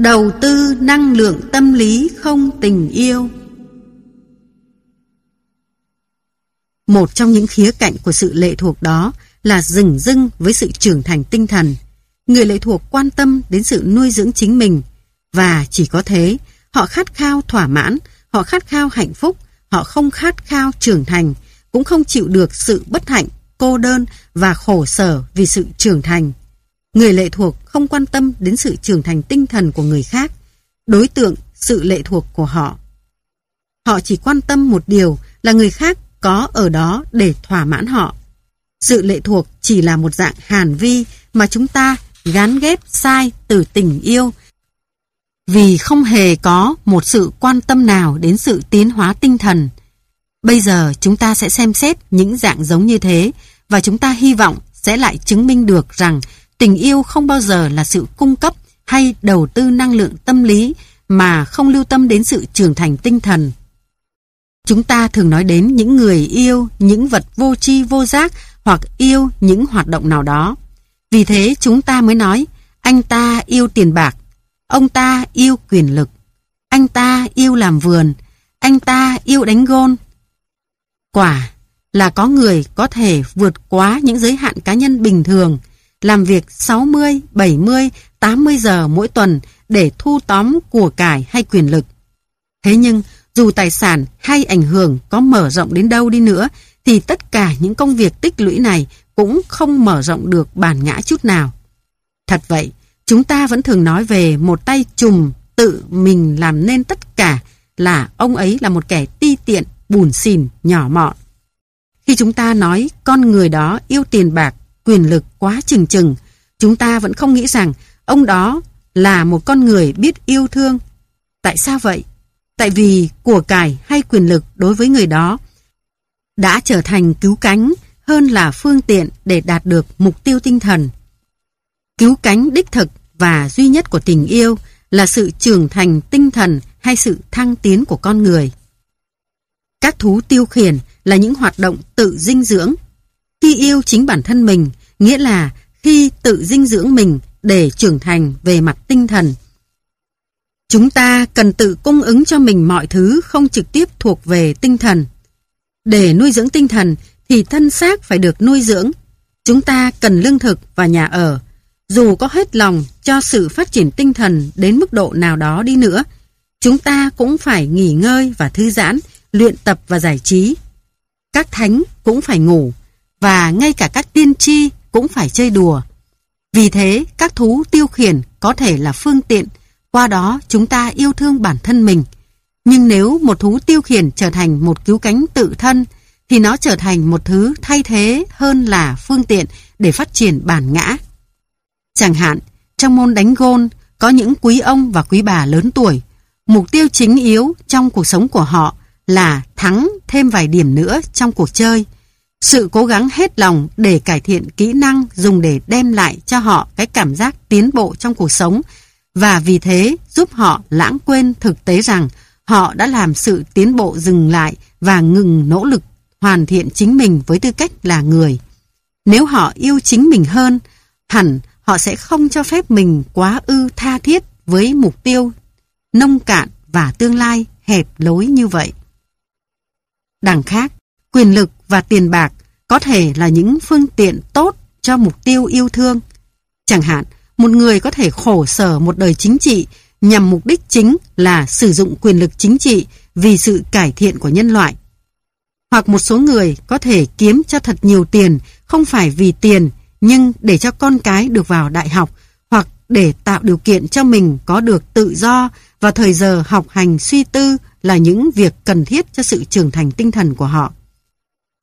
Đầu tư năng lượng tâm lý không tình yêu Một trong những khía cạnh của sự lệ thuộc đó là dừng dưng với sự trưởng thành tinh thần. Người lệ thuộc quan tâm đến sự nuôi dưỡng chính mình và chỉ có thế, họ khát khao thỏa mãn, họ khát khao hạnh phúc, họ không khát khao trưởng thành, cũng không chịu được sự bất hạnh, cô đơn và khổ sở vì sự trưởng thành. Người lệ thuộc không quan tâm đến sự trưởng thành tinh thần của người khác, đối tượng sự lệ thuộc của họ. Họ chỉ quan tâm một điều là người khác có ở đó để thỏa mãn họ. Sự lệ thuộc chỉ là một dạng hàn vi mà chúng ta gán ghép sai từ tình yêu vì không hề có một sự quan tâm nào đến sự tiến hóa tinh thần. Bây giờ chúng ta sẽ xem xét những dạng giống như thế và chúng ta hy vọng sẽ lại chứng minh được rằng tình yêu không bao giờ là sự cung cấp hay đầu tư năng lượng tâm lý mà không lưu tâm đến sự trưởng thành tinh thần. Chúng ta thường nói đến những người yêu những vật vô tri vô giác hoặc yêu những hoạt động nào đó. Vì thế chúng ta mới nói anh ta yêu tiền bạc, ông ta yêu quyền lực, anh ta yêu làm vườn, anh ta yêu đánh gôn. Quả là có người có thể vượt quá những giới hạn cá nhân bình thường, làm việc 60, 70, 80 giờ mỗi tuần để thu tóm của cải hay quyền lực. Thế nhưng, dù tài sản hay ảnh hưởng có mở rộng đến đâu đi nữa, thì tất cả những công việc tích lũy này cũng không mở rộng được bản ngã chút nào. Thật vậy, chúng ta vẫn thường nói về một tay trùm tự mình làm nên tất cả là ông ấy là một kẻ ti tiện, bùn xỉn, nhỏ mọn. Khi chúng ta nói con người đó yêu tiền bạc, quyền lực quá chừng chừng, chúng ta vẫn không nghĩ rằng ông đó là một con người biết yêu thương. Tại sao vậy? Tại vì của cải hay quyền lực đối với người đó đã trở thành cứu cánh hơn là phương tiện để đạt được mục tiêu tinh thần. Cứu cánh đích thực và duy nhất của tình yêu là sự trưởng thành tinh thần hay sự thăng tiến của con người. Các thú tiêu khiển là những hoạt động tự dinh dưỡng. Khi yêu chính bản thân mình, nghĩa là khi tự dinh dưỡng mình để trưởng thành về mặt tinh thần. Chúng ta cần tự cung ứng cho mình mọi thứ không trực tiếp thuộc về tinh thần. Để nuôi dưỡng tinh thần thì thân xác phải được nuôi dưỡng. Chúng ta cần lương thực và nhà ở. Dù có hết lòng cho sự phát triển tinh thần đến mức độ nào đó đi nữa, chúng ta cũng phải nghỉ ngơi và thư giãn, luyện tập và giải trí. Các thánh cũng phải ngủ, và ngay cả các tiên tri cũng phải chơi đùa. Vì thế, các thú tiêu khiển có thể là phương tiện, qua đó chúng ta yêu thương bản thân mình. Nhưng nếu một thú tiêu khiển trở thành một cứu cánh tự thân, thì nó trở thành một thứ thay thế hơn là phương tiện để phát triển bản ngã. Chẳng hạn, trong môn đánh gôn, có những quý ông và quý bà lớn tuổi. Mục tiêu chính yếu trong cuộc sống của họ là thắng thêm vài điểm nữa trong cuộc chơi. Sự cố gắng hết lòng để cải thiện kỹ năng dùng để đem lại cho họ cái cảm giác tiến bộ trong cuộc sống và vì thế giúp họ lãng quên thực tế rằng họ đã làm sự tiến bộ dừng lại và ngừng nỗ lực hoàn thiện chính mình với tư cách là người. Nếu họ yêu chính mình hơn, hẳn họ sẽ không cho phép mình quá ư tha thiết với mục tiêu nông cạn và tương lai hẹp lối như vậy. Đằng khác, quyền lực và tiền bạc có thể là những phương tiện tốt cho mục tiêu yêu thương. Chẳng hạn, một người có thể khổ sở một đời chính trị nhằm mục đích chính là sử dụng quyền lực chính trị vì sự cải thiện của nhân loại. Hoặc một số người có thể kiếm cho thật nhiều tiền không phải vì tiền nhưng để cho con cái được vào đại học hoặc để tạo điều kiện cho mình có được tự do và thời giờ học hành suy tư là những việc cần thiết cho sự trưởng thành tinh thần của họ.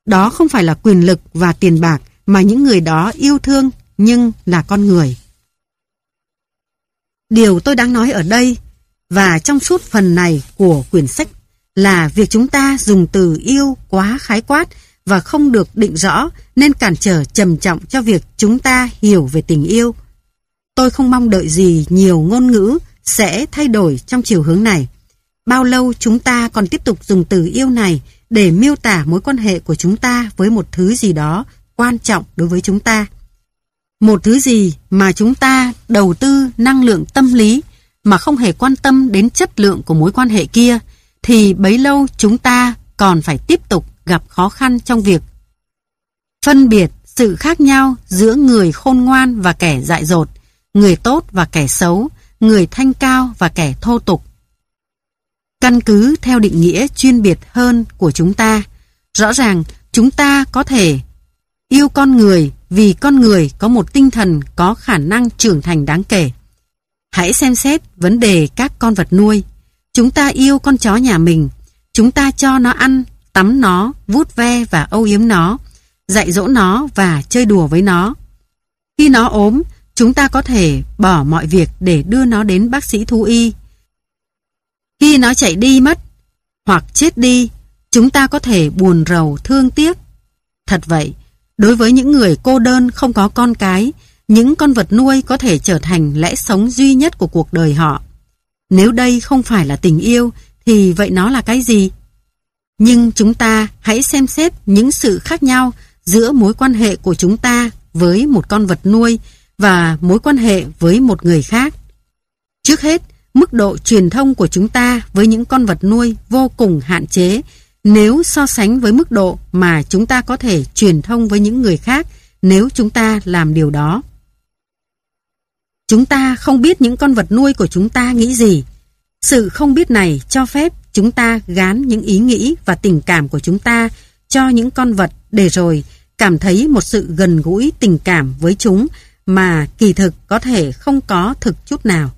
Đó không phải là quyền lực và tiền bạc mà những người đó yêu thương nhưng là con người. Điều tôi đang nói ở đây và trong suốt phần này của quyển sách là việc chúng ta dùng từ yêu quá khái quát và không được định rõ nên cản trở trầm trọng cho việc chúng ta hiểu về tình yêu. Tôi không mong đợi gì nhiều ngôn ngữ sẽ thay đổi trong chiều hướng này. Bao lâu chúng ta còn tiếp tục dùng từ yêu này để miêu tả mối quan hệ của chúng ta với một thứ gì đó quan trọng đối với chúng ta. Một thứ gì mà chúng ta đầu tư năng lượng tâm lý mà không hề quan tâm đến chất lượng của mối quan hệ kia, thì bấy lâu chúng ta còn phải tiếp tục gặp khó khăn trong việc phân biệt sự khác nhau giữa người khôn ngoan và kẻ dại dột, người tốt và kẻ xấu, người thanh cao và kẻ thô tục. Căn cứ theo định nghĩa chuyên biệt hơn của chúng ta, rõ ràng chúng ta có thể yêu con người vì con người có một tinh thần có khả năng trưởng thành đáng kể. Hãy xem xét vấn đề các con vật nuôi. Chúng ta yêu con chó nhà mình, chúng ta cho nó ăn, tắm nó, vuốt ve và âu yếm nó, dạy dỗ nó và chơi đùa với nó. Khi nó ốm, chúng ta có thể bỏ mọi việc để đưa nó đến bác sĩ thú y. Khi nó chạy đi mất, hoặc chết đi, chúng ta có thể buồn rầu thương tiếc. Thật vậy, đối với những người cô đơn không có con cái, những con vật nuôi có thể trở thành lẽ sống duy nhất của cuộc đời họ. Nếu đây không phải là tình yêu, thì vậy nó là cái gì? Nhưng chúng ta hãy xem xét những sự khác nhau giữa mối quan hệ của chúng ta với một con vật nuôi và mối quan hệ với một người khác. Trước hết, mức độ truyền thông của chúng ta với những con vật nuôi vô cùng hạn chế nếu so sánh với mức độ mà chúng ta có thể truyền thông với những người khác, nếu chúng ta làm điều đó. Chúng ta không biết những con vật nuôi của chúng ta nghĩ gì. Sự không biết này cho phép chúng ta gán những ý nghĩ và tình cảm của chúng ta cho những con vật để rồi cảm thấy một sự gần gũi tình cảm với chúng mà kỳ thực có thể không có thực chút nào.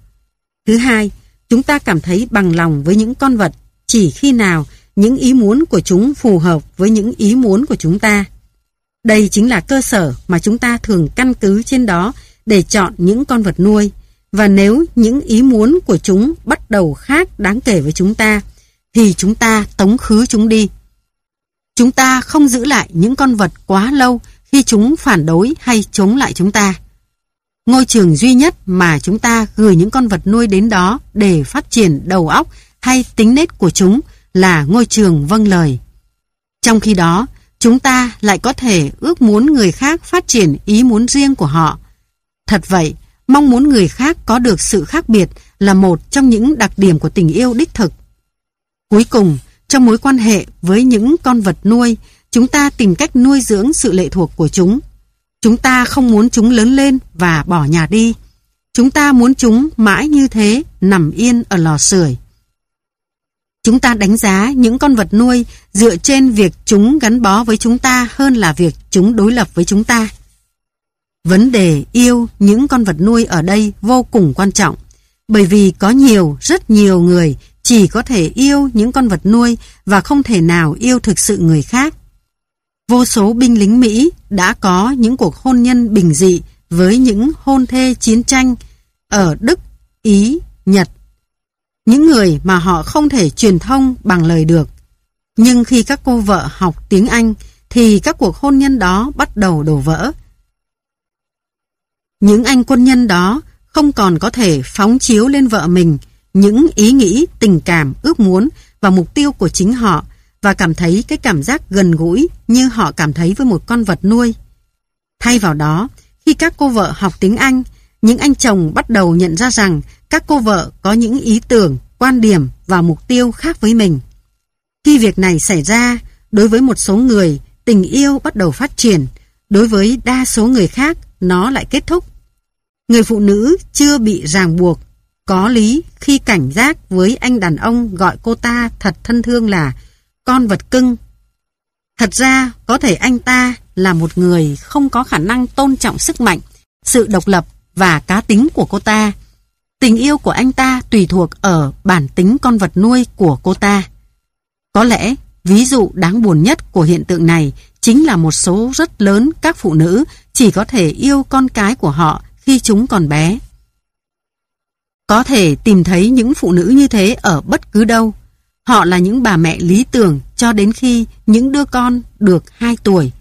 Thứ hai, chúng ta cảm thấy bằng lòng với những con vật chỉ khi nào những ý muốn của chúng phù hợp với những ý muốn của chúng ta. Đây chính là cơ sở mà chúng ta thường căn cứ trên đó để chọn những con vật nuôi. Và nếu những ý muốn của chúng bắt đầu khác đáng kể với chúng ta, thì chúng ta tống khứ chúng đi. Chúng ta không giữ lại những con vật quá lâu khi chúng phản đối hay chống lại chúng ta. Ngôi trường duy nhất mà chúng ta gửi những con vật nuôi đến đó để phát triển đầu óc hay tính nết của chúng là ngôi trường vâng lời. Trong khi đó, chúng ta lại có thể ước muốn người khác phát triển ý muốn riêng của họ. Thật vậy, mong muốn người khác có được sự khác biệt là một trong những đặc điểm của tình yêu đích thực. Cuối cùng, trong mối quan hệ với những con vật nuôi, chúng ta tìm cách nuôi dưỡng sự lệ thuộc của chúng. Chúng ta không muốn chúng lớn lên và bỏ nhà đi. Chúng ta muốn chúng mãi như thế nằm yên ở lò sưởi. Chúng ta đánh giá những con vật nuôi dựa trên việc chúng gắn bó với chúng ta hơn là việc chúng đối lập với chúng ta. Vấn đề yêu những con vật nuôi ở đây vô cùng quan trọng, bởi vì có nhiều, rất nhiều người chỉ có thể yêu những con vật nuôi và không thể nào yêu thực sự người khác. Vô số binh lính Mỹ đã có những cuộc hôn nhân bình dị với những hôn thê chiến tranh ở Đức, Ý, Nhật. Những người mà họ không thể truyền thông bằng lời được. Nhưng khi các cô vợ học tiếng Anh thì các cuộc hôn nhân đó bắt đầu đổ vỡ. Những anh quân nhân đó không còn có thể phóng chiếu lên vợ mình những ý nghĩ, tình cảm, ước muốn và mục tiêu của chính họ và cảm thấy cái cảm giác gần gũi như họ cảm thấy với một con vật nuôi. Thay vào đó, khi các cô vợ học tiếng Anh, những anh chồng bắt đầu nhận ra rằng các cô vợ có những ý tưởng, quan điểm và mục tiêu khác với mình. Khi việc này xảy ra, đối với một số người, tình yêu bắt đầu phát triển, đối với đa số người khác, nó lại kết thúc. Người phụ nữ chưa bị ràng buộc có lý khi cảnh giác với anh đàn ông gọi cô ta thật thân thương là con vật cưng. Thật ra có thể anh ta là một người không có khả năng tôn trọng sức mạnh, sự độc lập và cá tính của cô ta. Tình yêu của anh ta tùy thuộc ở bản tính con vật nuôi của cô ta. Có lẽ ví dụ đáng buồn nhất của hiện tượng này chính là một số rất lớn các phụ nữ chỉ có thể yêu con cái của họ khi chúng còn bé. Có thể tìm thấy những phụ nữ như thế ở bất cứ đâu. Họ là những bà mẹ lý tưởng cho đến khi những đứa con được 2 tuổi.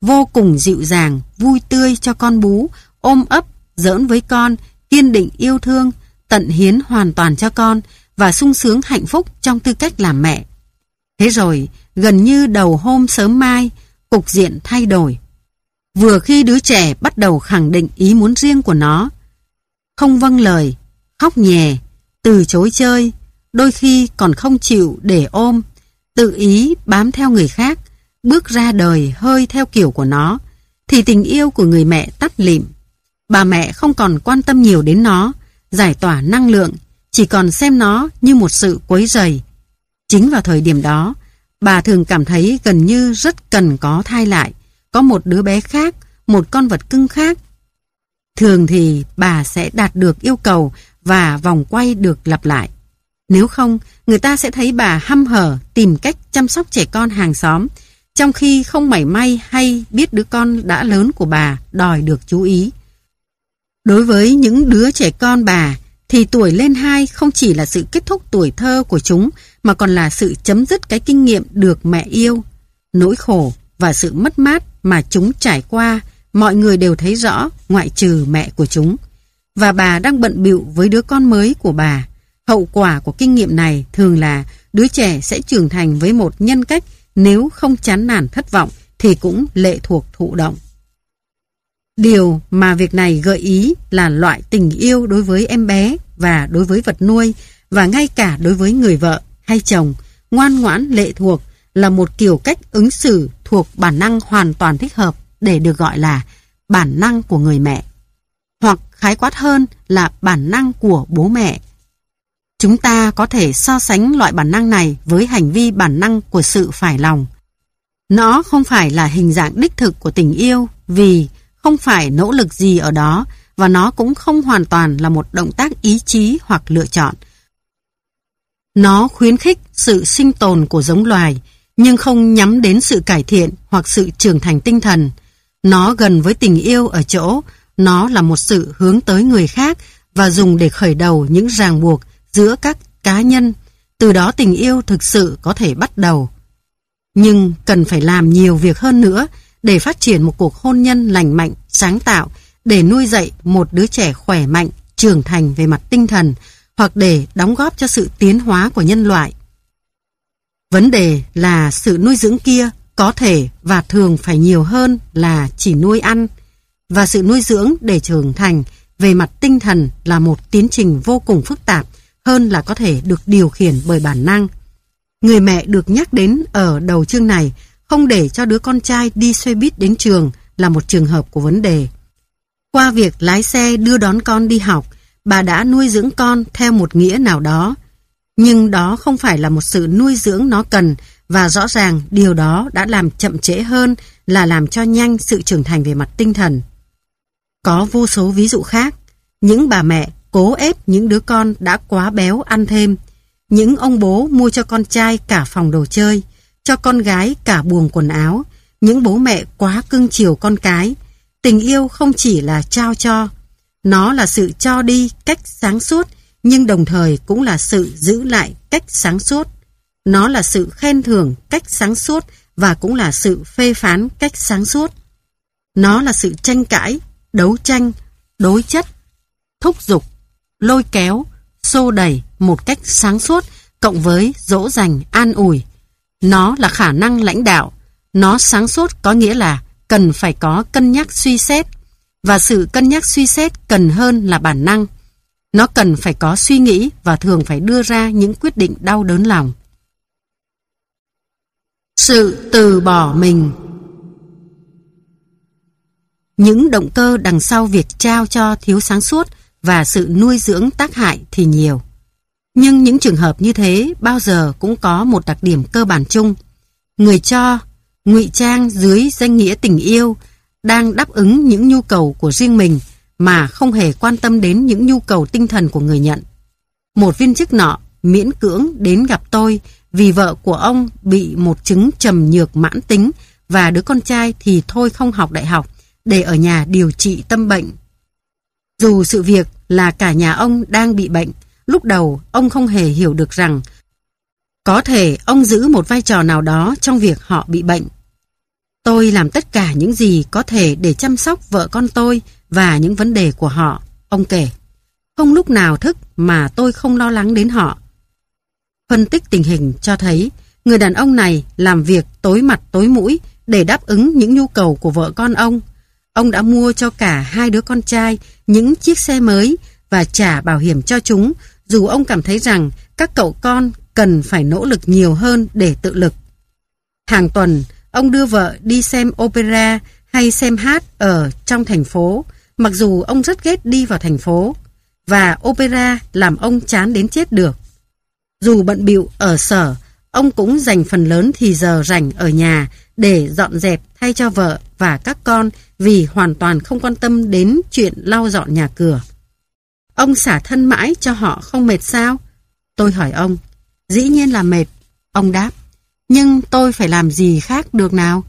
Vô cùng dịu dàng, vui tươi cho con bú, ôm ấp, giỡn với con, kiên định yêu thương, tận hiến hoàn toàn cho con và sung sướng hạnh phúc trong tư cách làm mẹ. Thế rồi, gần như đầu hôm sớm mai, cục diện thay đổi. Vừa khi đứa trẻ bắt đầu khẳng định ý muốn riêng của nó, không vâng lời, khóc nhè, từ chối chơi, đôi khi còn không chịu để ôm, tự ý bám theo người khác, bước ra đời hơi theo kiểu của nó, thì tình yêu của người mẹ tắt lịm. Bà mẹ không còn quan tâm nhiều đến nó, giải tỏa năng lượng, chỉ còn xem nó như một sự quấy rầy. Chính vào thời điểm đó, bà thường cảm thấy gần như rất cần có thai lại, có một đứa bé khác, một con vật cưng khác. Thường thì bà sẽ đạt được yêu cầu và vòng quay được lặp lại. Nếu không, người ta sẽ thấy bà hăm hở tìm cách chăm sóc trẻ con hàng xóm, trong khi không mảy may hay biết đứa con đã lớn của bà đòi được chú ý. Đối với những đứa trẻ con bà, thì tuổi lên hai không chỉ là sự kết thúc tuổi thơ của chúng, mà còn là sự chấm dứt cái kinh nghiệm được mẹ yêu. Nỗi khổ và sự mất mát mà chúng trải qua, mọi người đều thấy rõ, ngoại trừ mẹ của chúng. Và bà đang bận bịu với đứa con mới của bà. Hậu quả của kinh nghiệm này thường là đứa trẻ sẽ trưởng thành với một nhân cách nếu không chán nản thất vọng thì cũng lệ thuộc thụ động. Điều mà việc này gợi ý là loại tình yêu đối với em bé và đối với vật nuôi và ngay cả đối với người vợ hay chồng ngoan ngoãn lệ thuộc là một kiểu cách ứng xử thuộc bản năng hoàn toàn thích hợp để được gọi là bản năng của người mẹ. Hoặc khái quát hơn là bản năng của bố mẹ. Chúng ta có thể so sánh loại bản năng này với hành vi bản năng của sự phải lòng. Nó không phải là hình dạng đích thực của tình yêu, vì không phải nỗ lực gì ở đó, và nó cũng không hoàn toàn là một động tác ý chí hoặc lựa chọn. Nó khuyến khích sự sinh tồn của giống loài, nhưng không nhắm đến sự cải thiện hoặc sự trưởng thành tinh thần. Nó gần với tình yêu ở chỗ, nó là một sự hướng tới người khác và dùng để khởi đầu những ràng buộc giữa các cá nhân. Từ đó tình yêu thực sự có thể bắt đầu. Nhưng cần phải làm nhiều việc hơn nữa để phát triển một cuộc hôn nhân lành mạnh, sáng tạo, để nuôi dạy một đứa trẻ khỏe mạnh, trưởng thành về mặt tinh thần, hoặc để đóng góp cho sự tiến hóa của nhân loại. Vấn đề là sự nuôi dưỡng kia có thể và thường phải nhiều hơn là chỉ nuôi ăn, và sự nuôi dưỡng để trưởng thành về mặt tinh thần là một tiến trình vô cùng phức tạp hơn là có thể được điều khiển bởi bản năng. Người mẹ được nhắc đến ở đầu chương này không để cho đứa con trai đi xe buýt đến trường là một trường hợp của vấn đề. Qua việc lái xe đưa đón con đi học, bà đã nuôi dưỡng con theo một nghĩa nào đó. Nhưng đó không phải là một sự nuôi dưỡng nó cần và rõ ràng điều đó đã làm chậm trễ hơn là làm cho nhanh sự trưởng thành về mặt tinh thần. Có vô số ví dụ khác. Những bà mẹ cố ép những đứa con đã quá béo ăn thêm. Những ông bố mua cho con trai cả phòng đồ chơi cho con gái cả buồng quần áo, những bố mẹ quá cưng chiều con cái. Tình yêu không chỉ là trao cho, nó là sự cho đi cách sáng suốt, nhưng đồng thời cũng là sự giữ lại cách sáng suốt. Nó là sự khen thưởng cách sáng suốt và cũng là sự phê phán cách sáng suốt. Nó là sự tranh cãi, đấu tranh, đối chất, thúc giục, lôi kéo, xô đẩy một cách sáng suốt cộng với dỗ dành an ủi, nó là khả năng lãnh đạo. Nó sáng suốt có nghĩa là cần phải có cân nhắc suy xét. Và sự cân nhắc suy xét cần hơn là bản năng. Nó cần phải có suy nghĩ và thường phải đưa ra những quyết định đau đớn lòng. Sự từ bỏ mình Những động cơ đằng sau việc trao cho thiếu sáng suốt và sự nuôi dưỡng tác hại thì nhiều. Nhưng những trường hợp như thế bao giờ cũng có một đặc điểm cơ bản chung. Người cho, ngụy trang dưới danh nghĩa tình yêu, đang đáp ứng những nhu cầu của riêng mình mà không hề quan tâm đến những nhu cầu tinh thần của người nhận. Một viên chức nọ miễn cưỡng đến gặp tôi vì vợ của ông bị một chứng trầm nhược mãn tính và đứa con trai thì thôi không học đại học để ở nhà điều trị tâm bệnh. Dù sự việc là cả nhà ông đang bị bệnh, Lúc đầu, ông không hề hiểu được rằng có thể ông giữ một vai trò nào đó trong việc họ bị bệnh. Tôi làm tất cả những gì có thể để chăm sóc vợ con tôi và những vấn đề của họ, ông kể. Không lúc nào thức mà tôi không lo lắng đến họ. Phân tích tình hình cho thấy người đàn ông này làm việc tối mặt tối mũi để đáp ứng những nhu cầu của vợ con ông. Ông đã mua cho cả hai đứa con trai những chiếc xe mới và trả bảo hiểm cho chúng dù ông cảm thấy rằng các cậu con cần phải nỗ lực nhiều hơn để tự lực. Hàng tuần, ông đưa vợ đi xem opera hay xem hát ở trong thành phố, mặc dù ông rất ghét đi vào thành phố, và opera làm ông chán đến chết được. Dù bận bịu ở sở, ông cũng dành phần lớn thì giờ rảnh ở nhà để dọn dẹp thay cho vợ và các con vì hoàn toàn không quan tâm đến chuyện lau dọn nhà cửa. Ông xả thân mãi cho họ không mệt sao? Tôi hỏi ông. Dĩ nhiên là mệt. Ông đáp. Nhưng tôi phải làm gì khác được nào?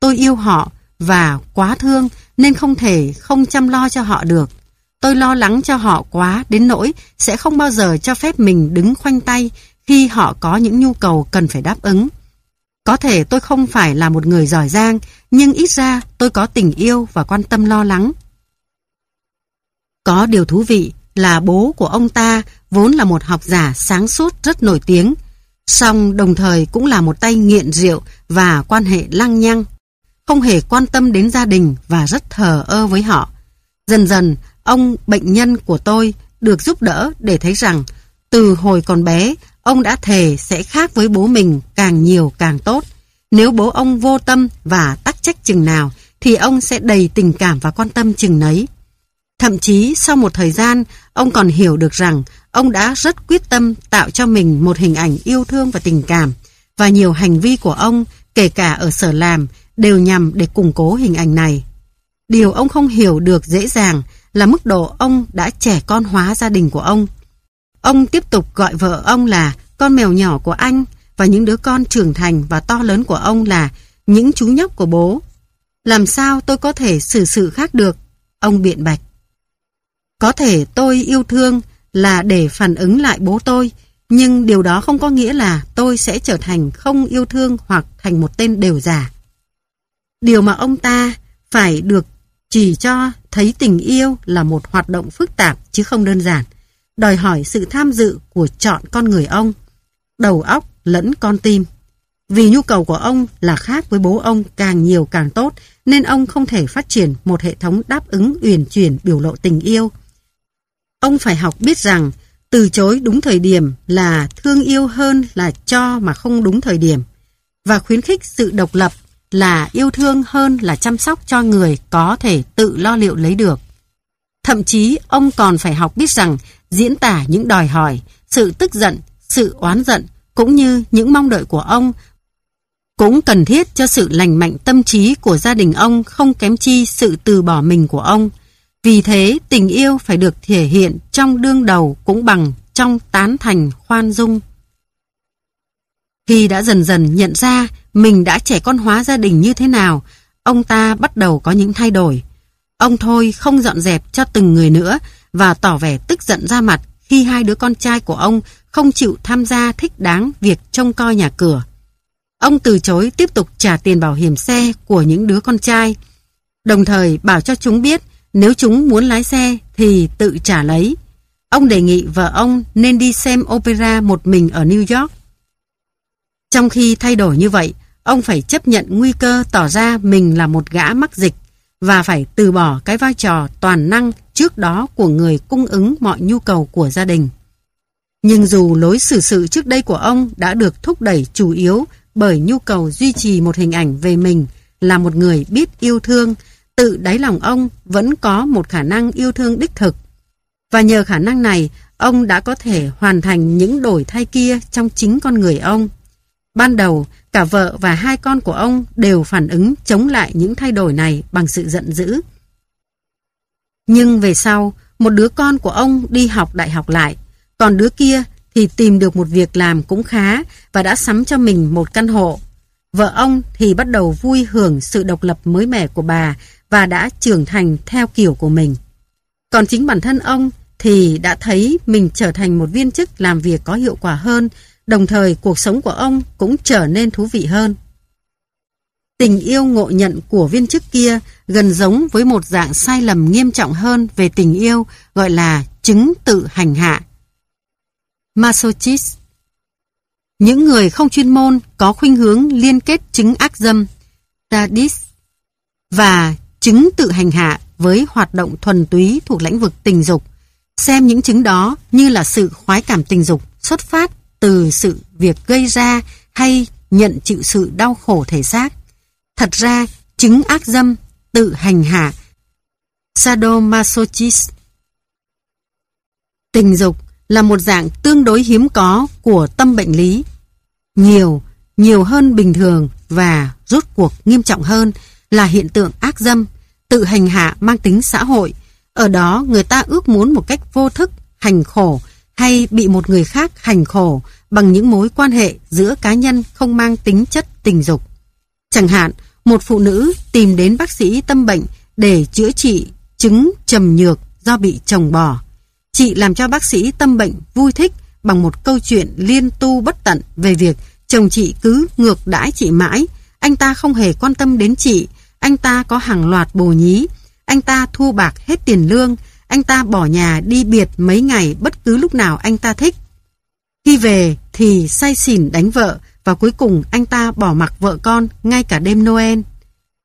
Tôi yêu họ và quá thương nên không thể không chăm lo cho họ được. Tôi lo lắng cho họ quá đến nỗi sẽ không bao giờ cho phép mình đứng khoanh tay khi họ có những nhu cầu cần phải đáp ứng. Có thể tôi không phải là một người giỏi giang, nhưng ít ra tôi có tình yêu và quan tâm lo lắng. Có điều thú vị là bố của ông ta vốn là một học giả sáng suốt rất nổi tiếng, song đồng thời cũng là một tay nghiện rượu và quan hệ lăng nhăng, không hề quan tâm đến gia đình và rất thờ ơ với họ. Dần dần, ông bệnh nhân của tôi được giúp đỡ để thấy rằng từ hồi còn bé, ông đã thề sẽ khác với bố mình càng nhiều càng tốt. Nếu bố ông vô tâm và tắc trách chừng nào, thì ông sẽ đầy tình cảm và quan tâm chừng nấy. Thậm chí sau một thời gian, ông còn hiểu được rằng ông đã rất quyết tâm tạo cho mình một hình ảnh yêu thương và tình cảm, và nhiều hành vi của ông, kể cả ở sở làm, đều nhằm để củng cố hình ảnh này. Điều ông không hiểu được dễ dàng là mức độ ông đã trẻ con hóa gia đình của ông. Ông tiếp tục gọi vợ ông là con mèo nhỏ của anh và những đứa con trưởng thành và to lớn của ông là những chú nhóc của bố. Làm sao tôi có thể xử sự khác được? Ông biện bạch. Có thể tôi yêu thương là để phản ứng lại bố tôi, nhưng điều đó không có nghĩa là tôi sẽ trở thành không yêu thương hoặc thành một tên đều giả. Điều mà ông ta phải được chỉ cho thấy tình yêu là một hoạt động phức tạp chứ không đơn giản, đòi hỏi sự tham dự của chọn con người ông, đầu óc lẫn con tim. Vì nhu cầu của ông là khác với bố ông càng nhiều càng tốt, nên ông không thể phát triển một hệ thống đáp ứng uyển chuyển biểu lộ tình yêu. Ông phải học biết rằng từ chối đúng thời điểm là thương yêu hơn là cho mà không đúng thời điểm và khuyến khích sự độc lập là yêu thương hơn là chăm sóc cho người có thể tự lo liệu lấy được. Thậm chí ông còn phải học biết rằng diễn tả những đòi hỏi, sự tức giận, sự oán giận cũng như những mong đợi của ông cũng cần thiết cho sự lành mạnh tâm trí của gia đình ông không kém chi sự từ bỏ mình của ông. Vì thế tình yêu phải được thể hiện trong đương đầu cũng bằng trong tán thành khoan dung. Khi đã dần dần nhận ra mình đã trẻ con hóa gia đình như thế nào, ông ta bắt đầu có những thay đổi. Ông thôi không dọn dẹp cho từng người nữa và tỏ vẻ tức giận ra mặt khi hai đứa con trai của ông không chịu tham gia thích đáng việc trông coi nhà cửa. Ông từ chối tiếp tục trả tiền bảo hiểm xe của những đứa con trai, đồng thời bảo cho chúng biết nếu chúng muốn lái xe thì tự trả lấy. Ông đề nghị vợ ông nên đi xem opera một mình ở New York. Trong khi thay đổi như vậy, ông phải chấp nhận nguy cơ tỏ ra mình là một gã mắc dịch và phải từ bỏ cái vai trò toàn năng trước đó của người cung ứng mọi nhu cầu của gia đình. Nhưng dù lối xử sự trước đây của ông đã được thúc đẩy chủ yếu bởi nhu cầu duy trì một hình ảnh về mình là một người biết yêu thương, tự đáy lòng ông vẫn có một khả năng yêu thương đích thực. Và nhờ khả năng này, ông đã có thể hoàn thành những đổi thay kia trong chính con người ông. Ban đầu, cả vợ và hai con của ông đều phản ứng chống lại những thay đổi này bằng sự giận dữ. Nhưng về sau, một đứa con của ông đi học đại học lại, còn đứa kia thì tìm được một việc làm cũng khá và đã sắm cho mình một căn hộ. Vợ ông thì bắt đầu vui hưởng sự độc lập mới mẻ của bà và đã trưởng thành theo kiểu của mình. Còn chính bản thân ông thì đã thấy mình trở thành một viên chức làm việc có hiệu quả hơn Đồng thời cuộc sống của ông cũng trở nên thú vị hơn. Tình yêu ngộ nhận của viên chức kia gần giống với một dạng sai lầm nghiêm trọng hơn về tình yêu gọi là chứng tự hành hạ. Masochist Những người không chuyên môn có khuynh hướng liên kết chứng ác dâm, sadis và chứng tự hành hạ với hoạt động thuần túy thuộc lĩnh vực tình dục Xem những chứng đó như là sự khoái cảm tình dục xuất phát từ sự việc gây ra hay nhận chịu sự đau khổ thể xác. Thật ra, chứng ác dâm, tự hành hạ, sadomasochist. Tình dục là một dạng tương đối hiếm có của tâm bệnh lý. Nhiều, nhiều hơn bình thường và rốt cuộc nghiêm trọng hơn là hiện tượng ác dâm, tự hành hạ mang tính xã hội. Ở đó người ta ước muốn một cách vô thức, hành khổ hay bị một người khác hành khổ bằng những mối quan hệ giữa cá nhân không mang tính chất tình dục. Chẳng hạn, một phụ nữ tìm đến bác sĩ tâm bệnh để chữa trị chứng trầm nhược do bị chồng bỏ. Chị làm cho bác sĩ tâm bệnh vui thích bằng một câu chuyện liên tu bất tận về việc chồng chị cứ ngược đãi chị mãi. Anh ta không hề quan tâm đến chị. Anh ta có hàng loạt bồ nhí. Anh ta thu bạc hết tiền lương. Anh ta bỏ nhà đi biệt mấy ngày bất cứ lúc nào anh ta thích. Khi về thì say xỉn đánh vợ và cuối cùng anh ta bỏ mặc vợ con ngay cả đêm Noel.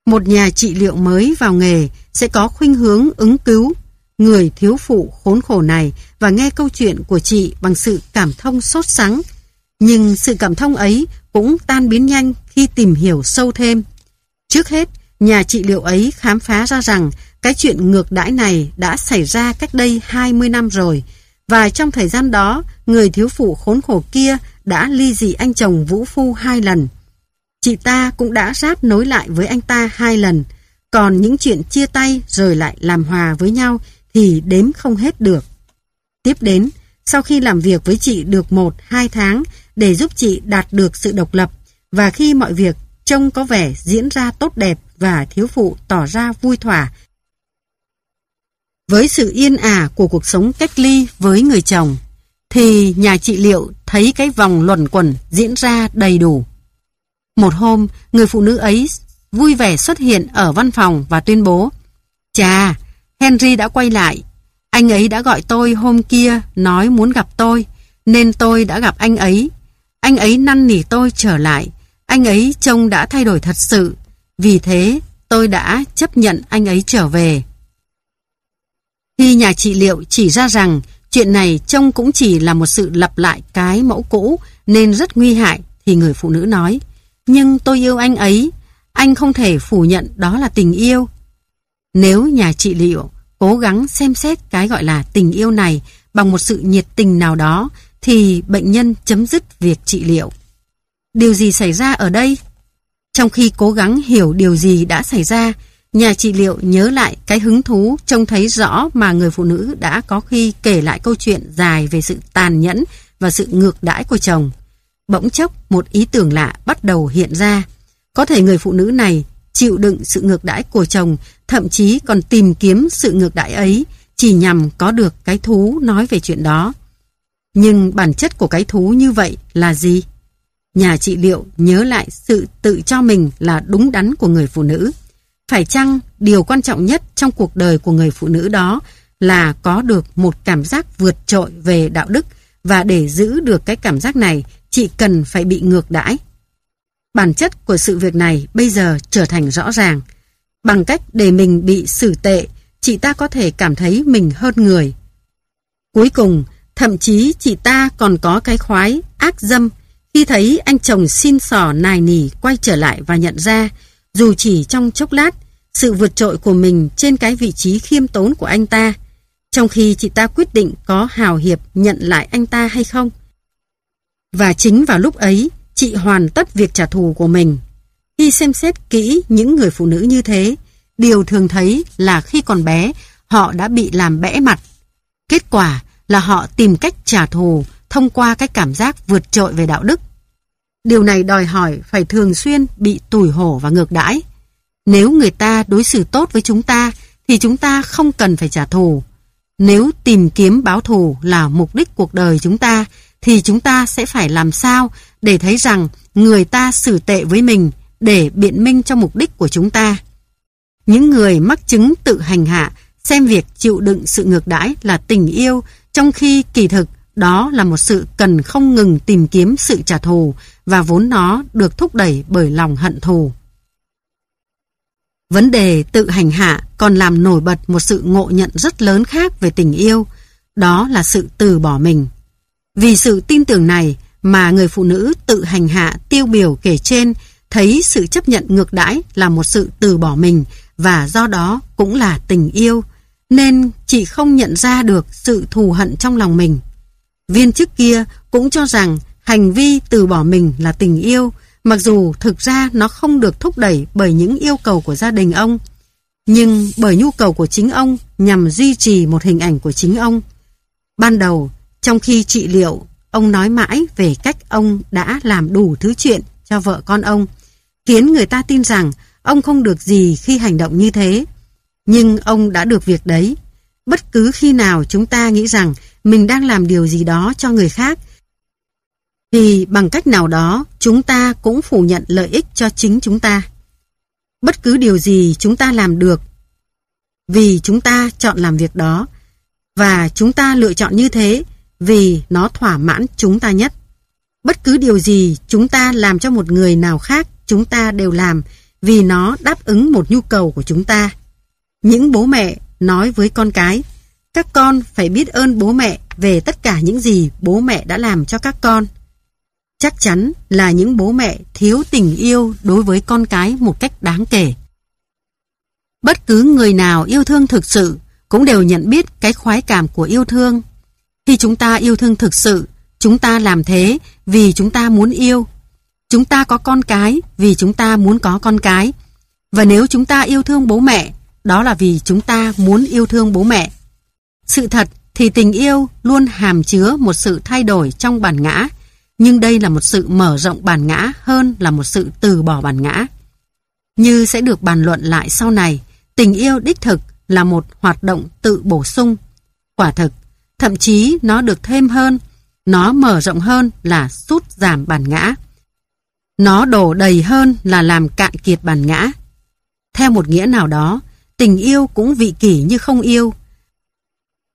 Một nhà trị liệu mới vào nghề sẽ có khuynh hướng ứng cứu người thiếu phụ khốn khổ này và nghe câu chuyện của chị bằng sự cảm thông sốt sắng. Nhưng sự cảm thông ấy cũng tan biến nhanh khi tìm hiểu sâu thêm. Trước hết, nhà trị liệu ấy khám phá ra rằng cái chuyện ngược đãi này đã xảy ra cách đây 20 năm rồi và trong thời gian đó người thiếu phụ khốn khổ kia đã ly dị anh chồng Vũ Phu hai lần. Chị ta cũng đã ráp nối lại với anh ta hai lần, còn những chuyện chia tay rồi lại làm hòa với nhau thì đếm không hết được. Tiếp đến, sau khi làm việc với chị được một hai tháng để giúp chị đạt được sự độc lập và khi mọi việc trông có vẻ diễn ra tốt đẹp và thiếu phụ tỏ ra vui thỏa với sự yên ả của cuộc sống cách ly với người chồng, thì nhà trị liệu thấy cái vòng luẩn quẩn diễn ra đầy đủ. Một hôm, người phụ nữ ấy vui vẻ xuất hiện ở văn phòng và tuyên bố Chà, Henry đã quay lại. Anh ấy đã gọi tôi hôm kia nói muốn gặp tôi, nên tôi đã gặp anh ấy. Anh ấy năn nỉ tôi trở lại. Anh ấy trông đã thay đổi thật sự. Vì thế, tôi đã chấp nhận anh ấy trở về. Khi nhà trị liệu chỉ ra rằng chuyện này trông cũng chỉ là một sự lặp lại cái mẫu cũ nên rất nguy hại thì người phụ nữ nói Nhưng tôi yêu anh ấy, anh không thể phủ nhận đó là tình yêu. Nếu nhà trị liệu cố gắng xem xét cái gọi là tình yêu này bằng một sự nhiệt tình nào đó thì bệnh nhân chấm dứt việc trị liệu. Điều gì xảy ra ở đây? Trong khi cố gắng hiểu điều gì đã xảy ra, Nhà trị liệu nhớ lại cái hứng thú trông thấy rõ mà người phụ nữ đã có khi kể lại câu chuyện dài về sự tàn nhẫn và sự ngược đãi của chồng. Bỗng chốc một ý tưởng lạ bắt đầu hiện ra. Có thể người phụ nữ này chịu đựng sự ngược đãi của chồng, thậm chí còn tìm kiếm sự ngược đãi ấy chỉ nhằm có được cái thú nói về chuyện đó. Nhưng bản chất của cái thú như vậy là gì? Nhà trị liệu nhớ lại sự tự cho mình là đúng đắn của người phụ nữ. Phải chăng điều quan trọng nhất trong cuộc đời của người phụ nữ đó là có được một cảm giác vượt trội về đạo đức và để giữ được cái cảm giác này chị cần phải bị ngược đãi. Bản chất của sự việc này bây giờ trở thành rõ ràng. Bằng cách để mình bị xử tệ, chị ta có thể cảm thấy mình hơn người. Cuối cùng, thậm chí chị ta còn có cái khoái ác dâm khi thấy anh chồng xin sỏ nài nỉ quay trở lại và nhận ra dù chỉ trong chốc lát, sự vượt trội của mình trên cái vị trí khiêm tốn của anh ta, trong khi chị ta quyết định có hào hiệp nhận lại anh ta hay không. Và chính vào lúc ấy, chị hoàn tất việc trả thù của mình. Khi xem xét kỹ những người phụ nữ như thế, điều thường thấy là khi còn bé, họ đã bị làm bẽ mặt. Kết quả là họ tìm cách trả thù thông qua cái cảm giác vượt trội về đạo đức. Điều này đòi hỏi phải thường xuyên bị tủi hổ và ngược đãi. Nếu người ta đối xử tốt với chúng ta, thì chúng ta không cần phải trả thù. Nếu tìm kiếm báo thù là mục đích cuộc đời chúng ta, thì chúng ta sẽ phải làm sao để thấy rằng người ta xử tệ với mình để biện minh cho mục đích của chúng ta. Những người mắc chứng tự hành hạ xem việc chịu đựng sự ngược đãi là tình yêu trong khi kỳ thực đó là một sự cần không ngừng tìm kiếm sự trả thù và vốn nó được thúc đẩy bởi lòng hận thù. Vấn đề tự hành hạ còn làm nổi bật một sự ngộ nhận rất lớn khác về tình yêu. đó là sự từ bỏ mình. Vì sự tin tưởng này mà người phụ nữ tự hành hạ tiêu biểu kể trên thấy sự chấp nhận ngược đãi là một sự từ bỏ mình và do đó cũng là tình yêu, nên chị không nhận ra được sự thù hận trong lòng mình. Viên chức kia cũng cho rằng hành vi từ bỏ mình là tình yêu, mặc dù thực ra nó không được thúc đẩy bởi những yêu cầu của gia đình ông, nhưng bởi nhu cầu của chính ông nhằm duy trì một hình ảnh của chính ông. Ban đầu, trong khi trị liệu, ông nói mãi về cách ông đã làm đủ thứ chuyện cho vợ con ông, khiến người ta tin rằng ông không được gì khi hành động như thế. Nhưng ông đã được việc đấy. Bất cứ khi nào chúng ta nghĩ rằng mình đang làm điều gì đó cho người khác, thì bằng cách nào đó chúng ta cũng phủ nhận lợi ích cho chính chúng ta. Bất cứ điều gì chúng ta làm được vì chúng ta chọn làm việc đó và chúng ta lựa chọn như thế vì nó thỏa mãn chúng ta nhất. Bất cứ điều gì chúng ta làm cho một người nào khác chúng ta đều làm vì nó đáp ứng một nhu cầu của chúng ta. Những bố mẹ nói với con cái, các con phải biết ơn bố mẹ về tất cả những gì bố mẹ đã làm cho các con. Chắc chắn là những bố mẹ thiếu tình yêu đối với con cái một cách đáng kể. Bất cứ người nào yêu thương thực sự cũng đều nhận biết cái khoái cảm của yêu thương. Khi chúng ta yêu thương thực sự, chúng ta làm thế vì chúng ta muốn yêu. Chúng ta có con cái vì chúng ta muốn có con cái. Và nếu chúng ta yêu thương bố mẹ, đó là vì chúng ta muốn yêu thương bố mẹ. Sự thật thì tình yêu luôn hàm chứa một sự thay đổi trong bản ngã, nhưng đây là một sự mở rộng bản ngã hơn là một sự từ bỏ bản ngã. Như sẽ được bàn luận lại sau này, tình yêu đích thực là một hoạt động tự bổ sung. Quả thực, thậm chí nó được thêm hơn, nó mở rộng hơn là sút giảm bản ngã. Nó đổ đầy hơn là làm cạn kiệt bản ngã. Theo một nghĩa nào đó, tình yêu cũng vị kỷ như không yêu.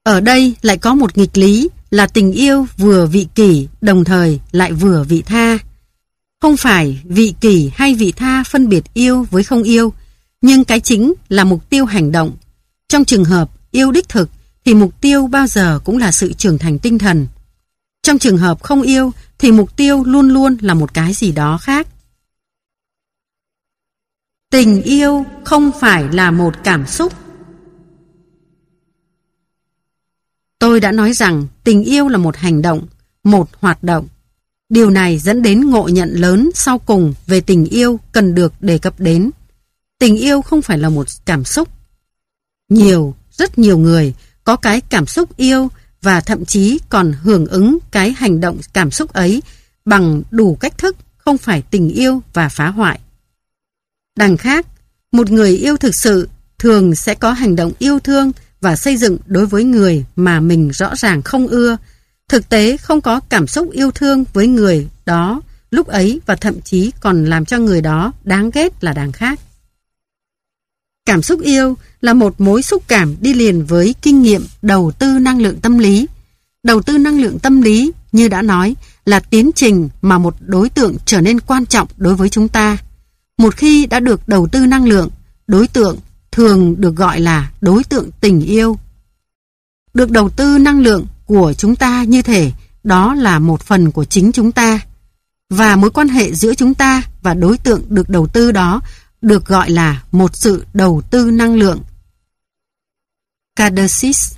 Ở đây lại có một nghịch lý là tình yêu vừa vị kỷ đồng thời lại vừa vị tha. Không phải vị kỷ hay vị tha phân biệt yêu với không yêu, nhưng cái chính là mục tiêu hành động. Trong trường hợp yêu đích thực thì mục tiêu bao giờ cũng là sự trưởng thành tinh thần. Trong trường hợp không yêu thì mục tiêu luôn luôn là một cái gì đó khác. Tình yêu không phải là một cảm xúc. Tôi đã nói rằng tình yêu là một hành động, một hoạt động. Điều này dẫn đến ngộ nhận lớn sau cùng về tình yêu cần được đề cập đến. Tình yêu không phải là một cảm xúc. Nhiều, rất nhiều người có cái cảm xúc yêu và thậm chí còn hưởng ứng cái hành động cảm xúc ấy bằng đủ cách thức không phải tình yêu và phá hoại. Đằng khác, một người yêu thực sự thường sẽ có hành động yêu thương và xây dựng đối với người mà mình rõ ràng không ưa, thực tế không có cảm xúc yêu thương với người đó lúc ấy và thậm chí còn làm cho người đó đáng ghét là đằng khác. Cảm xúc yêu là một mối xúc cảm đi liền với kinh nghiệm đầu tư năng lượng tâm lý. Đầu tư năng lượng tâm lý, như đã nói, là tiến trình mà một đối tượng trở nên quan trọng đối với chúng ta. Một khi đã được đầu tư năng lượng, đối tượng thường được gọi là đối tượng tình yêu. Được đầu tư năng lượng của chúng ta như thể đó là một phần của chính chúng ta. Và mối quan hệ giữa chúng ta và đối tượng được đầu tư đó được gọi là một sự đầu tư năng lượng. Cadesis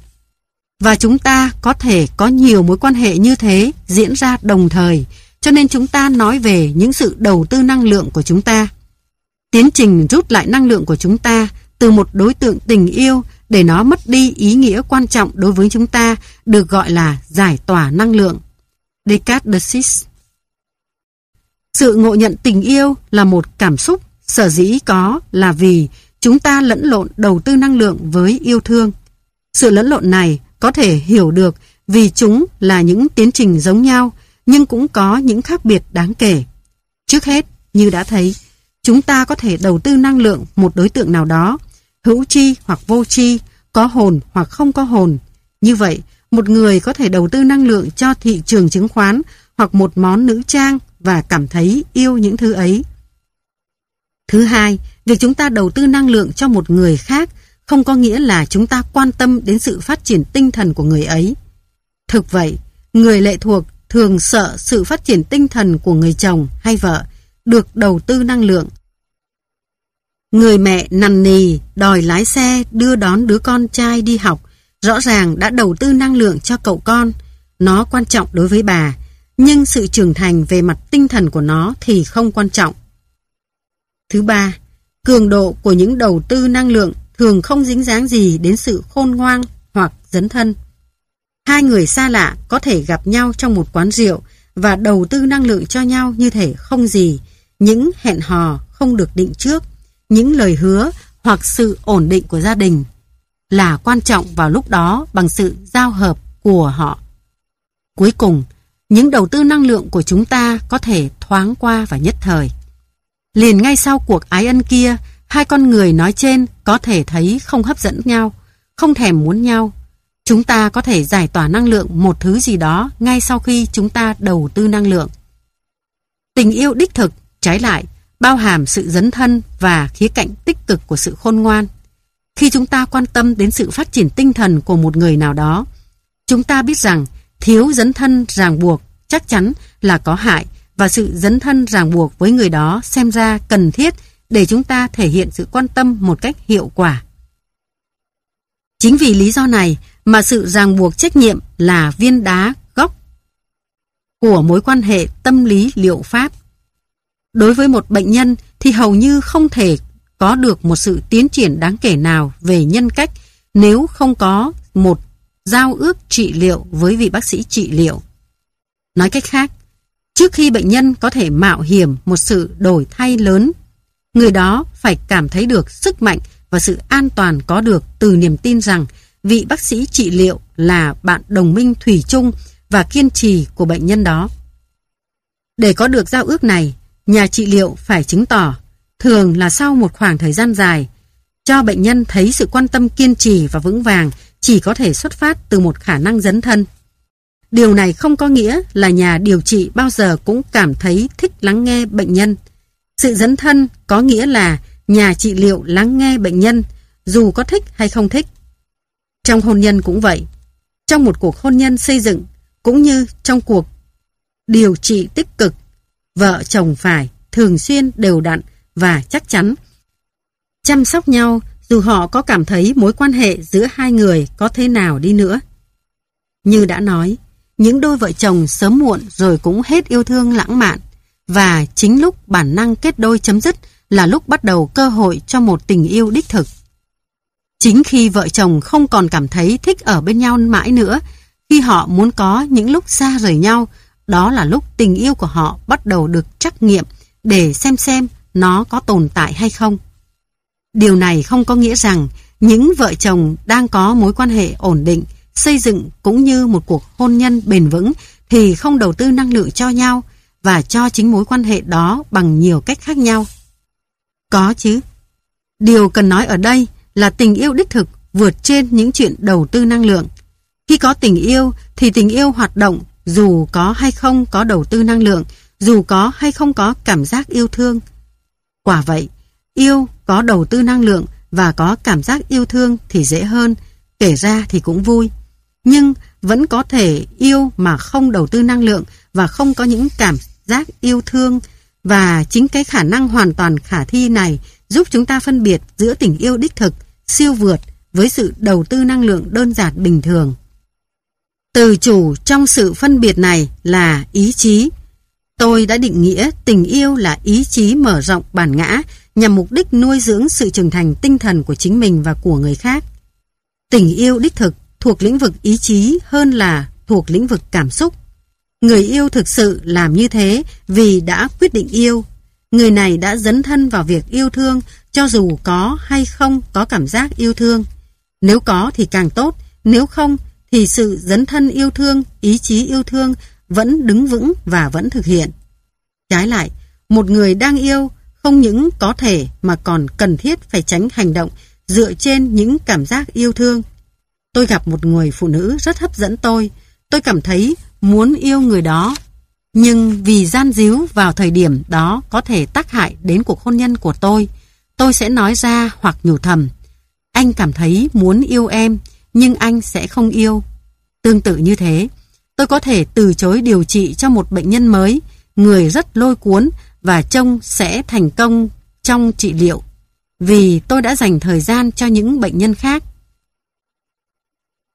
Và chúng ta có thể có nhiều mối quan hệ như thế diễn ra đồng thời, cho nên chúng ta nói về những sự đầu tư năng lượng của chúng ta. Tiến trình rút lại năng lượng của chúng ta từ một đối tượng tình yêu để nó mất đi ý nghĩa quan trọng đối với chúng ta được gọi là giải tỏa năng lượng. Descartes Sự ngộ nhận tình yêu là một cảm xúc Sở dĩ có là vì chúng ta lẫn lộn đầu tư năng lượng với yêu thương. Sự lẫn lộn này có thể hiểu được vì chúng là những tiến trình giống nhau nhưng cũng có những khác biệt đáng kể. Trước hết, như đã thấy, chúng ta có thể đầu tư năng lượng một đối tượng nào đó, hữu chi hoặc vô chi, có hồn hoặc không có hồn. Như vậy, một người có thể đầu tư năng lượng cho thị trường chứng khoán hoặc một món nữ trang và cảm thấy yêu những thứ ấy. Thứ hai, việc chúng ta đầu tư năng lượng cho một người khác không có nghĩa là chúng ta quan tâm đến sự phát triển tinh thần của người ấy. Thực vậy, người lệ thuộc thường sợ sự phát triển tinh thần của người chồng hay vợ được đầu tư năng lượng. Người mẹ nằn nì đòi lái xe đưa đón đứa con trai đi học rõ ràng đã đầu tư năng lượng cho cậu con. Nó quan trọng đối với bà, nhưng sự trưởng thành về mặt tinh thần của nó thì không quan trọng. Thứ ba, cường độ của những đầu tư năng lượng thường không dính dáng gì đến sự khôn ngoan hoặc dấn thân. Hai người xa lạ có thể gặp nhau trong một quán rượu và đầu tư năng lượng cho nhau như thể không gì, những hẹn hò không được định trước, những lời hứa hoặc sự ổn định của gia đình là quan trọng vào lúc đó bằng sự giao hợp của họ. Cuối cùng, những đầu tư năng lượng của chúng ta có thể thoáng qua và nhất thời. Liền ngay sau cuộc ái ân kia, hai con người nói trên có thể thấy không hấp dẫn nhau, không thèm muốn nhau. Chúng ta có thể giải tỏa năng lượng một thứ gì đó ngay sau khi chúng ta đầu tư năng lượng. Tình yêu đích thực, trái lại, bao hàm sự dấn thân và khía cạnh tích cực của sự khôn ngoan. Khi chúng ta quan tâm đến sự phát triển tinh thần của một người nào đó, chúng ta biết rằng thiếu dấn thân ràng buộc chắc chắn là có hại và sự dấn thân ràng buộc với người đó xem ra cần thiết để chúng ta thể hiện sự quan tâm một cách hiệu quả. Chính vì lý do này mà sự ràng buộc trách nhiệm là viên đá gốc của mối quan hệ tâm lý liệu pháp. Đối với một bệnh nhân thì hầu như không thể có được một sự tiến triển đáng kể nào về nhân cách nếu không có một giao ước trị liệu với vị bác sĩ trị liệu. Nói cách khác, trước khi bệnh nhân có thể mạo hiểm một sự đổi thay lớn, người đó phải cảm thấy được sức mạnh và sự an toàn có được từ niềm tin rằng vị bác sĩ trị liệu là bạn đồng minh thủy chung và kiên trì của bệnh nhân đó. Để có được giao ước này, nhà trị liệu phải chứng tỏ thường là sau một khoảng thời gian dài, cho bệnh nhân thấy sự quan tâm kiên trì và vững vàng chỉ có thể xuất phát từ một khả năng dấn thân. Điều này không có nghĩa là nhà điều trị bao giờ cũng cảm thấy thích lắng nghe bệnh nhân. Sự dấn thân có nghĩa là nhà trị liệu lắng nghe bệnh nhân, dù có thích hay không thích. Trong hôn nhân cũng vậy. Trong một cuộc hôn nhân xây dựng, cũng như trong cuộc điều trị tích cực, vợ chồng phải thường xuyên đều đặn và chắc chắn. Chăm sóc nhau dù họ có cảm thấy mối quan hệ giữa hai người có thế nào đi nữa. Như đã nói, những đôi vợ chồng sớm muộn rồi cũng hết yêu thương lãng mạn và chính lúc bản năng kết đôi chấm dứt là lúc bắt đầu cơ hội cho một tình yêu đích thực. Chính khi vợ chồng không còn cảm thấy thích ở bên nhau mãi nữa, khi họ muốn có những lúc xa rời nhau, đó là lúc tình yêu của họ bắt đầu được trắc nghiệm để xem xem nó có tồn tại hay không. Điều này không có nghĩa rằng những vợ chồng đang có mối quan hệ ổn định, xây dựng cũng như một cuộc hôn nhân bền vững thì không đầu tư năng lượng cho nhau và cho chính mối quan hệ đó bằng nhiều cách khác nhau. Có chứ. Điều cần nói ở đây là tình yêu đích thực vượt trên những chuyện đầu tư năng lượng. Khi có tình yêu thì tình yêu hoạt động dù có hay không có đầu tư năng lượng, dù có hay không có cảm giác yêu thương. Quả vậy, yêu có đầu tư năng lượng và có cảm giác yêu thương thì dễ hơn, kể ra thì cũng vui. Nhưng vẫn có thể yêu mà không đầu tư năng lượng và không có những cảm giác yêu thương và chính cái khả năng hoàn toàn khả thi này giúp chúng ta phân biệt giữa tình yêu đích thực, siêu vượt với sự đầu tư năng lượng đơn giản bình thường. Từ chủ trong sự phân biệt này là ý chí. Tôi đã định nghĩa tình yêu là ý chí mở rộng bản ngã nhằm mục đích nuôi dưỡng sự trưởng thành tinh thần của chính mình và của người khác. Tình yêu đích thực thuộc lĩnh vực ý chí hơn là thuộc lĩnh vực cảm xúc. Người yêu thực sự làm như thế vì đã quyết định yêu. Người này đã dấn thân vào việc yêu thương cho dù có hay không có cảm giác yêu thương. Nếu có thì càng tốt, nếu không thì sự dấn thân yêu thương, ý chí yêu thương vẫn đứng vững và vẫn thực hiện. Trái lại, một người đang yêu không những có thể mà còn cần thiết phải tránh hành động dựa trên những cảm giác yêu thương. Tôi gặp một người phụ nữ rất hấp dẫn tôi. Tôi cảm thấy muốn yêu người đó. Nhưng vì gian díu vào thời điểm đó có thể tác hại đến cuộc hôn nhân của tôi, tôi sẽ nói ra hoặc nhủ thầm. Anh cảm thấy muốn yêu em, nhưng anh sẽ không yêu. Tương tự như thế, tôi có thể từ chối điều trị cho một bệnh nhân mới, người rất lôi cuốn và trông sẽ thành công trong trị liệu vì tôi đã dành thời gian cho những bệnh nhân khác.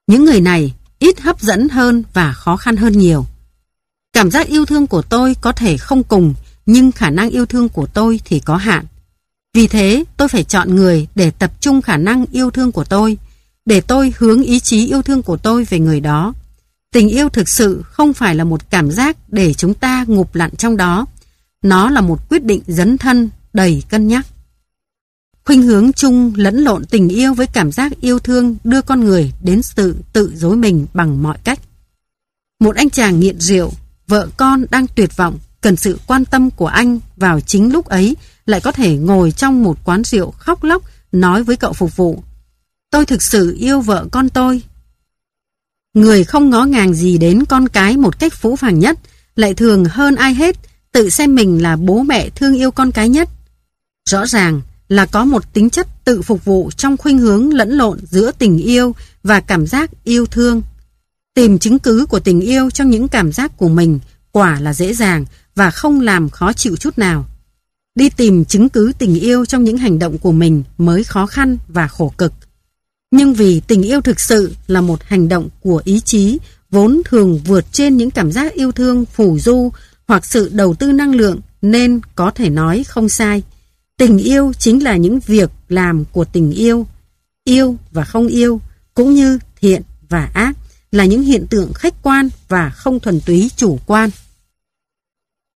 Những người này ít hấp dẫn hơn và khó khăn hơn nhiều. Cảm giác yêu thương của tôi có thể không cùng, nhưng khả năng yêu thương của tôi thì có hạn. Vì thế, tôi phải chọn người để tập trung khả năng yêu thương của tôi, để tôi hướng ý chí yêu thương của tôi về người đó. Tình yêu thực sự không phải là một cảm giác để chúng ta ngụp lặn trong đó. Nó là một quyết định dấn thân, đầy cân nhắc. Khuynh hướng chung lẫn lộn tình yêu với cảm giác yêu thương đưa con người đến sự tự dối mình bằng mọi cách. Một anh chàng nghiện rượu, vợ con đang tuyệt vọng, cần sự quan tâm của anh vào chính lúc ấy lại có thể ngồi trong một quán rượu khóc lóc nói với cậu phục vụ. Tôi thực sự yêu vợ con tôi. Người không ngó ngàng gì đến con cái một cách phũ phàng nhất, lại thường hơn ai hết, tự xem mình là bố mẹ thương yêu con cái nhất. Rõ ràng, là có một tính chất tự phục vụ trong khuynh hướng lẫn lộn giữa tình yêu và cảm giác yêu thương. Tìm chứng cứ của tình yêu trong những cảm giác của mình quả là dễ dàng và không làm khó chịu chút nào. Đi tìm chứng cứ tình yêu trong những hành động của mình mới khó khăn và khổ cực. Nhưng vì tình yêu thực sự là một hành động của ý chí vốn thường vượt trên những cảm giác yêu thương phủ du hoặc sự đầu tư năng lượng nên có thể nói không sai. Tình yêu chính là những việc làm của tình yêu. Yêu và không yêu, cũng như thiện và ác, là những hiện tượng khách quan và không thuần túy chủ quan.